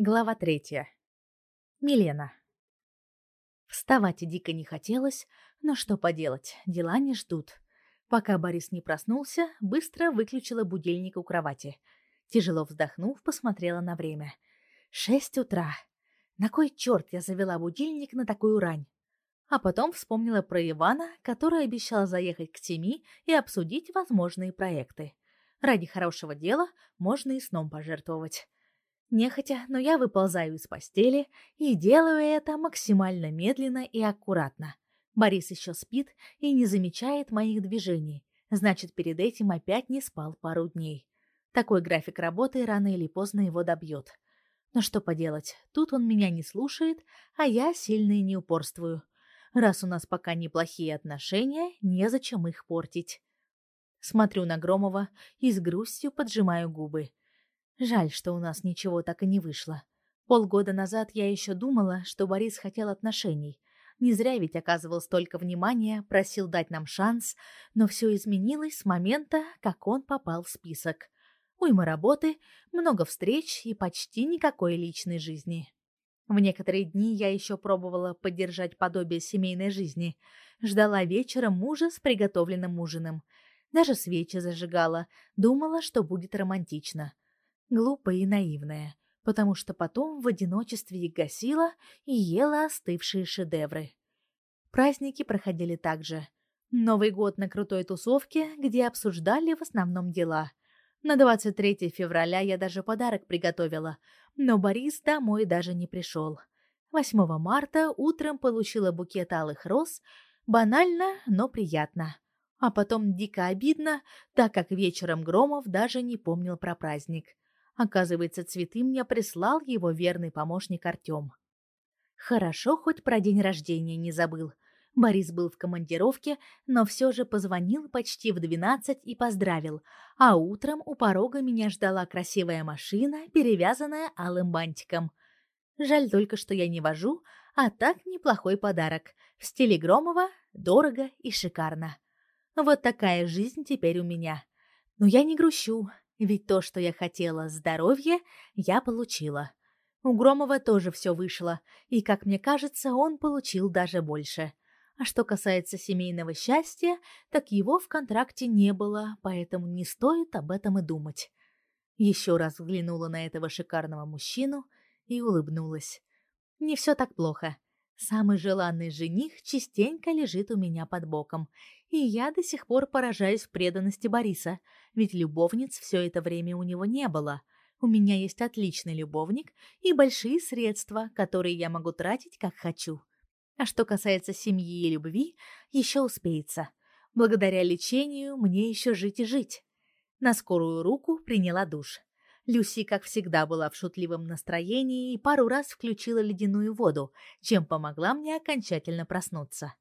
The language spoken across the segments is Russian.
Глава третья. Милена. Вставать дико не хотелось, но что поделать, дела не ждут. Пока Борис не проснулся, быстро выключила будильник у кровати. Тяжело вздохнув, посмотрела на время. Шесть утра. На кой черт я завела будильник на такую рань? А потом вспомнила про Ивана, который обещал заехать к Тими и обсудить возможные проекты. Ради хорошего дела можно и сном пожертвовать. Нехотя, но я выползаю из постели и делаю это максимально медленно и аккуратно. Борис еще спит и не замечает моих движений. Значит, перед этим опять не спал пару дней. Такой график работы рано или поздно его добьет. Но что поделать, тут он меня не слушает, а я сильно и не упорствую. Раз у нас пока неплохие отношения, незачем их портить. Смотрю на Громова и с грустью поджимаю губы. Жаль, что у нас ничего так и не вышло. Полгода назад я еще думала, что Борис хотел отношений. Не зря ведь оказывал столько внимания, просил дать нам шанс, но все изменилось с момента, как он попал в список. Уйма работы, много встреч и почти никакой личной жизни. В некоторые дни я еще пробовала поддержать подобие семейной жизни. Ждала вечера мужа с приготовленным ужином. Даже свечи зажигала, думала, что будет романтично глупая и наивная, потому что потом в одиночестве их гасила и ела остывшие шедевры. Праздники проходили так же. Новый год на крутой тусовке, где обсуждали в основном дела. На 23 февраля я даже подарок приготовила, но Борис домой даже не пришел. 8 марта утром получила букет алых роз, банально, но приятно. А потом дико обидно, так как вечером Громов даже не помнил про праздник. Оказывается, цветы мне прислал его верный помощник Артем. Хорошо, хоть про день рождения не забыл. Борис был в командировке, но все же позвонил почти в двенадцать и поздравил, а утром у порога меня ждала красивая машина, перевязанная алым бантиком. Жаль только, что я не вожу, а так неплохой подарок. В стиле Громова, дорого и шикарно. Вот такая жизнь теперь у меня. Но я не грущу, ведь то, что я хотела, здоровье, я получила. У Громова тоже все вышло, и, как мне кажется, он получил даже больше. А что касается семейного счастья, так его в контракте не было, поэтому не стоит об этом и думать. Еще раз взглянула на этого шикарного мужчину и улыбнулась. Не все так плохо. Самый желанный жених частенько лежит у меня под боком, и я до сих пор поражаюсь преданности Бориса, ведь любовниц все это время у него не было. У меня есть отличный любовник и большие средства, которые я могу тратить как хочу. А что касается семьи и любви, еще успеется. Благодаря лечению мне еще жить и жить. На скорую руку приняла душ. Люси, как всегда, была в шутливом настроении и пару раз включила ледяную воду, чем помогла мне окончательно проснуться.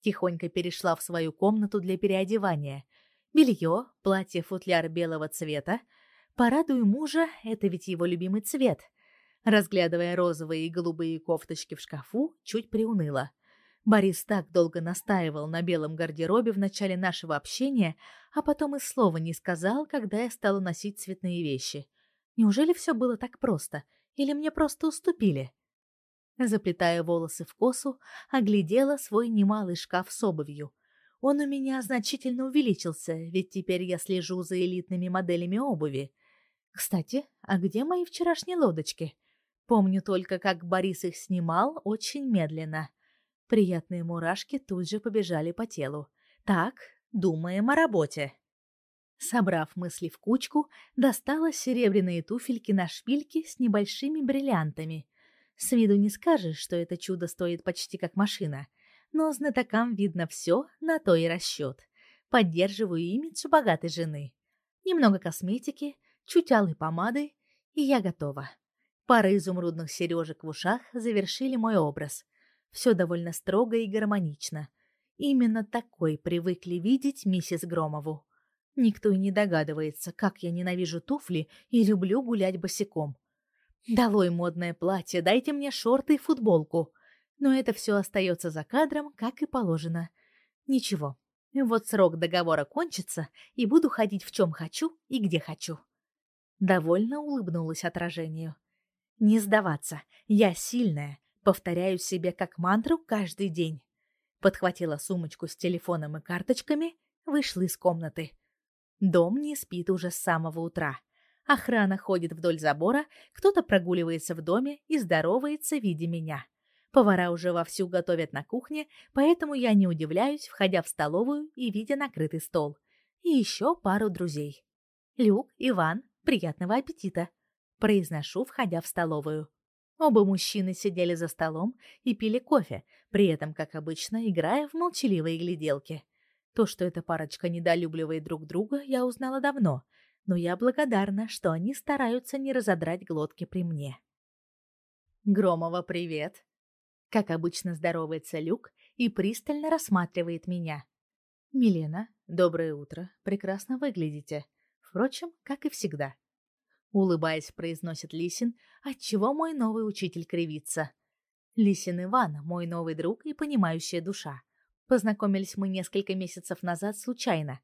Тихонько перешла в свою комнату для переодевания. Белье, платье-футляр белого цвета. Порадую мужа, это ведь его любимый цвет. Разглядывая розовые и голубые кофточки в шкафу, чуть приуныла. Борис так долго настаивал на белом гардеробе в начале нашего общения, а потом и слова не сказал, когда я стала носить цветные вещи. Неужели все было так просто? Или мне просто уступили? Заплетая волосы в косу, оглядела свой немалый шкаф с обувью. Он у меня значительно увеличился, ведь теперь я слежу за элитными моделями обуви. Кстати, а где мои вчерашние лодочки? Помню только, как Борис их снимал очень медленно. Приятные мурашки тут же побежали по телу. Так, думаем о работе. Собрав мысли в кучку, достала серебряные туфельки на шпильке с небольшими бриллиантами. С виду не скажешь, что это чудо стоит почти как машина, но знатокам видно все, на то и расчет. Поддерживаю имидж богатой жены. Немного косметики, чуть алой помады, и я готова. Пара изумрудных сережек в ушах завершили мой образ. Все довольно строго и гармонично. Именно такой привыкли видеть миссис Громову. Никто и не догадывается, как я ненавижу туфли и люблю гулять босиком. Долой модное платье, дайте мне шорты и футболку. Но это все остается за кадром, как и положено. Ничего, вот срок договора кончится, и буду ходить в чем хочу и где хочу. Довольно улыбнулась отражению. Не сдаваться. Я сильная. Повторяю себе как мантру каждый день. Подхватила сумочку с телефоном и карточками, вышла из комнаты. Дом не спит уже с самого утра. Охрана ходит вдоль забора, кто-то прогуливается в доме и здоровается, видя меня. Повара уже вовсю готовят на кухне, поэтому я не удивляюсь, входя в столовую и видя накрытый стол. И еще пару друзей. Люк, Иван, приятного аппетита. Произношу, входя в столовую. Оба мужчины сидели за столом и пили кофе, при этом, как обычно, играя в молчаливые гляделки. То, что эта парочка недолюбливает друг друга, я узнала давно, но я благодарна, что они стараются не разодрать глотки при мне. «Громова, привет!» Как обычно здоровается Люк и пристально рассматривает меня. «Милена, доброе утро. Прекрасно выглядите. Впрочем, как и всегда». Улыбаясь, произносит Лисин, отчего мой новый учитель кривится. Лисин Иван, мой новый друг и понимающая душа. Познакомились мы несколько месяцев назад случайно.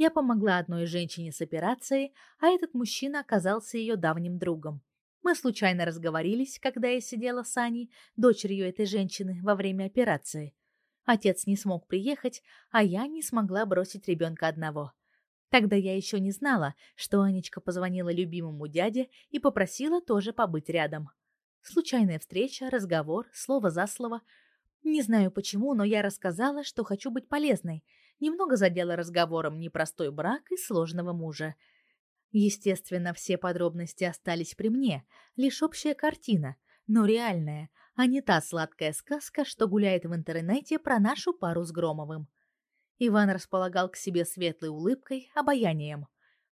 Я помогла одной женщине с операцией, а этот мужчина оказался ее давним другом. Мы случайно разговорились, когда я сидела с Аней, дочерью этой женщины, во время операции. Отец не смог приехать, а я не смогла бросить ребенка одного. Тогда я еще не знала, что Анечка позвонила любимому дяде и попросила тоже побыть рядом. Случайная встреча, разговор, слово за слово. Не знаю почему, но я рассказала, что хочу быть полезной. Немного задела разговором непростой брак и сложного мужа. Естественно, все подробности остались при мне, лишь общая картина, но реальная, а не та сладкая сказка, что гуляет в интернете про нашу пару с Громовым. Иван располагал к себе светлой улыбкой, обаянием.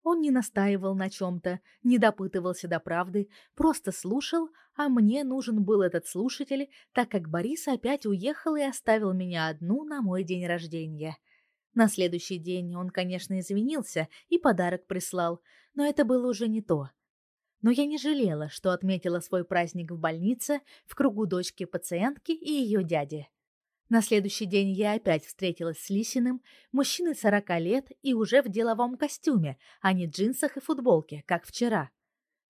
Он не настаивал на чем-то, не допытывался до правды, просто слушал, а мне нужен был этот слушатель, так как Борис опять уехал и оставил меня одну на мой день рождения. На следующий день он, конечно, извинился и подарок прислал, но это было уже не то. Но я не жалела, что отметила свой праздник в больнице в кругу дочки пациентки и ее дяди. На следующий день я опять встретилась с Лисиным, мужчиной сорока лет и уже в деловом костюме, а не джинсах и футболке, как вчера.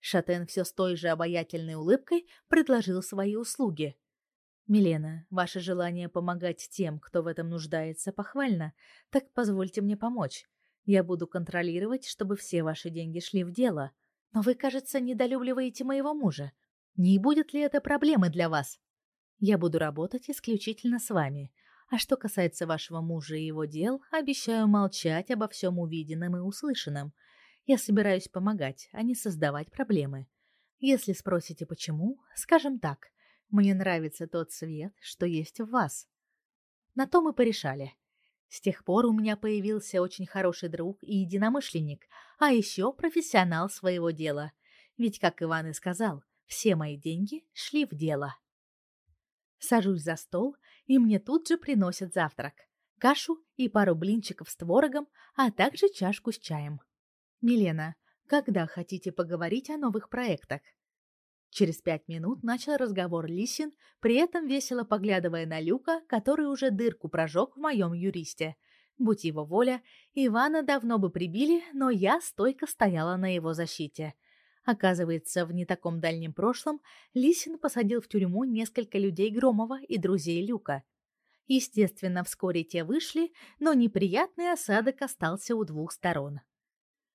Шатен все с той же обаятельной улыбкой предложил свои услуги. «Милена, ваше желание помогать тем, кто в этом нуждается, похвально, так позвольте мне помочь. Я буду контролировать, чтобы все ваши деньги шли в дело. Но вы, кажется, недолюбливаете моего мужа. Не будет ли это проблемой для вас?» Я буду работать исключительно с вами. А что касается вашего мужа и его дел, обещаю молчать обо всем увиденном и услышанном. Я собираюсь помогать, а не создавать проблемы. Если спросите почему, скажем так: мне нравится тот свет, что есть в вас. На то мы порешали. С тех пор у меня появился очень хороший друг и единомышленник, а еще профессионал своего дела. Ведь, как Иван и сказал, все мои деньги шли в дело. Сажусь за стол, и мне тут же приносят завтрак. Кашу и пару блинчиков с творогом, а также чашку с чаем. Милена, когда хотите поговорить о новых проектах? Через пять минут начал разговор Лисин, при этом весело поглядывая на Люка, который уже дырку прожег в моем юристе. Будь его воля, Ивана давно бы прибили, но я стойко стояла на его защите. Оказывается, в не таком дальнем прошлом Лисин посадил в тюрьму несколько людей Громова и друзей Люка. Естественно, вскоре те вышли, но неприятный осадок остался у двух сторон.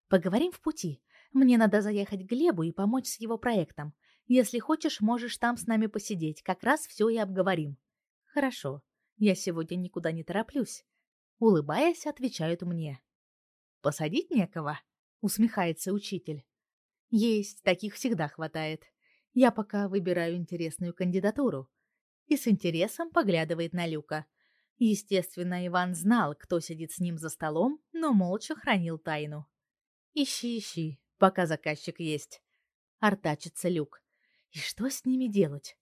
Поговорим в пути. Мне надо заехать к Глебу и помочь с его проектом. Если хочешь, можешь там с нами посидеть, как раз все и обговорим. Хорошо. Я сегодня никуда не тороплюсь. Улыбаясь, отвечают мне. Посадить некого, усмехается учитель. Есть, таких всегда хватает. Я пока выбираю интересную кандидатуру. И с интересом поглядывает на Люка. Естественно, Иван знал, кто сидит с ним за столом, но молча хранил тайну. Ищи, ищи, пока заказчик есть. Артачится Люк. И что с ними делать?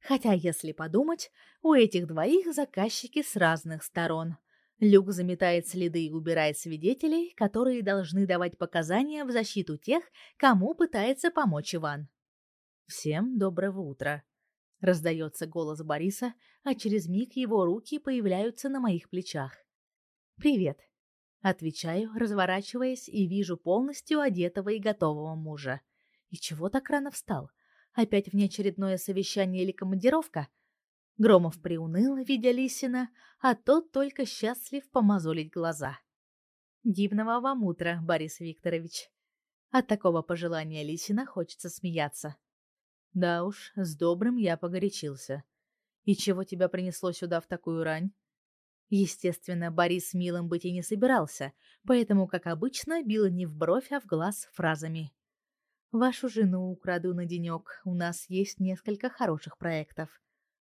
Хотя, если подумать, у этих двоих заказчики с разных сторон. Люк заметает следы и убирает свидетелей, которые должны давать показания в защиту тех, кому пытается помочь Иван. «Всем доброго утра!» — раздается голос Бориса, а через миг его руки появляются на моих плечах. «Привет!» — отвечаю, разворачиваясь и вижу полностью одетого и готового мужа. И чего так рано встал? Опять внеочередное совещание или командировка? Громов приуныл, видя Лисина, а тот только счастлив помазолить глаза. Дивного вам утра, Борис Викторович. От такого пожелания Лисина хочется смеяться. Да уж, с добрым я погорячился. И чего тебя принесло сюда в такую рань? Естественно, Борис милым быть и не собирался, поэтому, как обычно, бил не в бровь, а в глаз фразами. «Вашу жену украду на денек, у нас есть несколько хороших проектов.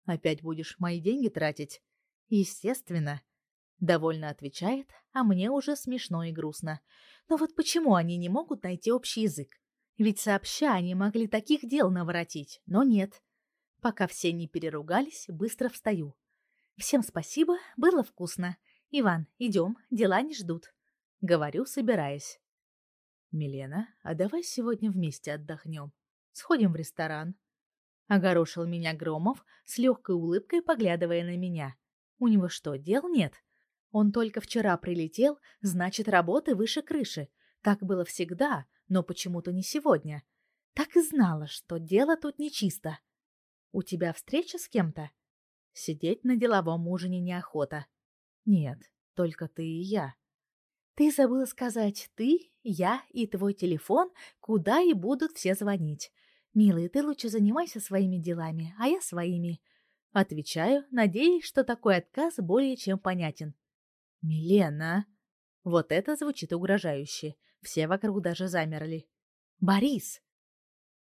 Опять будешь мои деньги тратить?» «Естественно», — довольно отвечает, а мне уже смешно и грустно. Но вот почему они не могут найти общий язык? Ведь сообща они могли таких дел наворотить, но нет. Пока все не переругались, быстро встаю. Всем спасибо, было вкусно. Иван, идем, дела не ждут. Говорю, собираясь. Милена, а давай сегодня вместе отдохнем. Сходим в ресторан. Огорошил меня Громов, с легкой улыбкой поглядывая на меня. У него что, дел нет? Он только вчера прилетел, значит, работы выше крыши. Так было всегда, но почему-то не сегодня. Так и знала, что дело тут нечисто. У тебя встреча с кем-то? Сидеть на деловом ужине неохота. Нет, только ты и я. Ты забыла сказать «ты», «я» и твой телефон, куда и будут все звонить. Милый, ты лучше занимайся своими делами, а я своими. Отвечаю, надеясь, что такой отказ более чем понятен. Милена. Вот это звучит угрожающе. Все вокруг даже замерли. Борис.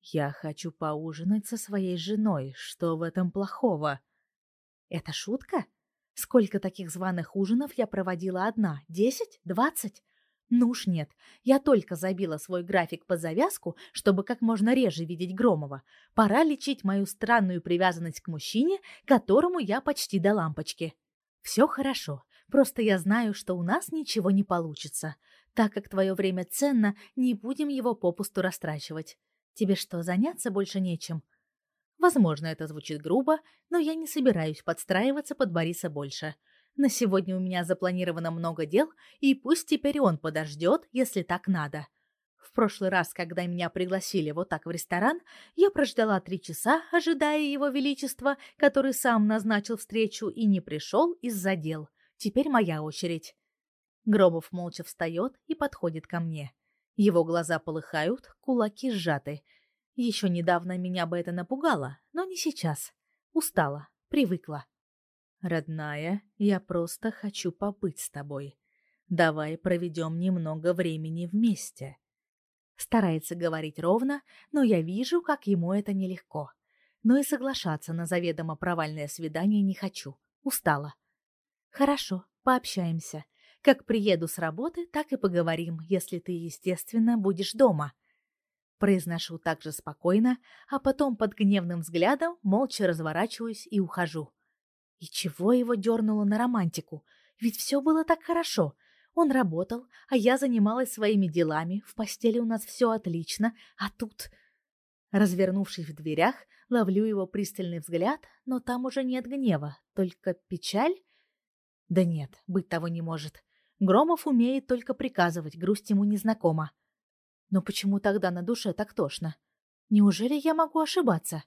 Я хочу поужинать со своей женой. Что в этом плохого? Это шутка? Сколько таких званых ужинов я проводила одна? Десять? Двадцать? Ну уж нет, я только забила свой график под завязку, чтобы как можно реже видеть Громова. Пора лечить мою странную привязанность к мужчине, которому я почти до лампочки. Все хорошо. Просто я знаю, что у нас ничего не получится. Так как твое время ценно, не будем его попусту растрачивать. Тебе что, заняться больше нечем? Возможно, это звучит грубо, но я не собираюсь подстраиваться под Бориса больше. На сегодня у меня запланировано много дел, и пусть теперь он подождет, если так надо. В прошлый раз, когда меня пригласили вот так в ресторан, я прождала три часа, ожидая его величества, который сам назначил встречу и не пришел из-за дел. Теперь моя очередь. Громов молча встает и подходит ко мне. Его глаза полыхают, кулаки сжаты. Еще недавно меня бы это напугало, но не сейчас. Устала, привыкла. Родная, я просто хочу побыть с тобой. Давай проведем немного времени вместе. Старается говорить ровно, но я вижу, как ему это нелегко. Но и соглашаться на заведомо провальное свидание не хочу. Устала. Хорошо, пообщаемся. Как приеду с работы, так и поговорим, если ты, естественно, будешь дома. Произношу так же спокойно, а потом под гневным взглядом молча разворачиваюсь и ухожу. И чего его дернуло на романтику? Ведь все было так хорошо. Он работал, а я занималась своими делами, в постели у нас все отлично, а тут... Развернувшись в дверях, ловлю его пристальный взгляд, но там уже нет гнева, только печаль да нет, быть того не может. Громов умеет только приказывать, грусть ему незнакома. Но почему тогда на душе так тошно? Неужели я могу ошибаться?